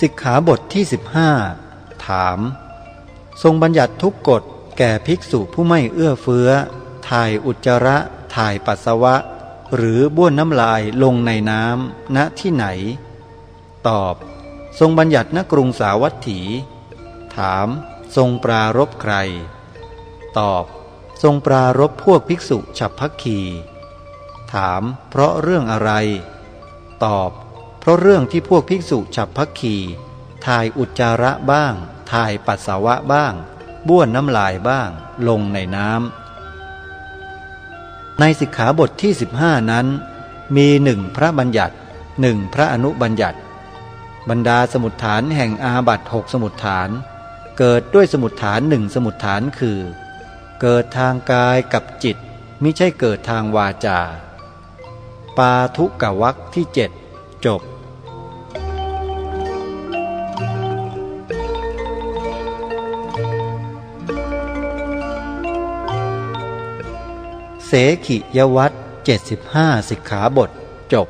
สิกขาบทที่ 15 ถาม ทรงบัญญัติทุกกฎแก่ภิกษุผู้ไม่เอื้อเฟื้อ ถ่ายอุจจาระ ถ่ายปัสสาวะ หรือบ้วนน้ำลายลงในน้ำณที่ไหน ตอบ ทรงบัญญัติณกรุงสาวัตถี ถาม ทรงปรารบใคร ตอบ ทรงปรารบพวกภิกษุฉับพักคี ถาม เพราะเรื่องอะไร ตอบ เพราะเรื่องที่พวกภิกษุฉับพักคีถ่ายอุจจาระบ้าง ถ่ายปัสสาวะบ้าง บ้วนน้ำลายบ้าง ลงในน้ำในสิกขาบทที่ 15 นั้น มีหนึ่งพระบัญญัติหนึ่งพระอนุบัญญัติ บรรดาสมุดฐานแห่งอาบัตหกสมุดฐาน เกิดด้วยสมุดฐานหนึ่งสมุดฐานคือ เกิดทางกายกับจิตมิใช่เกิดทางวาจา ปาทุกะวักที่เจ็ด จบเสขิยวัตเจ็ดสิบห้าสิกขาบทจบ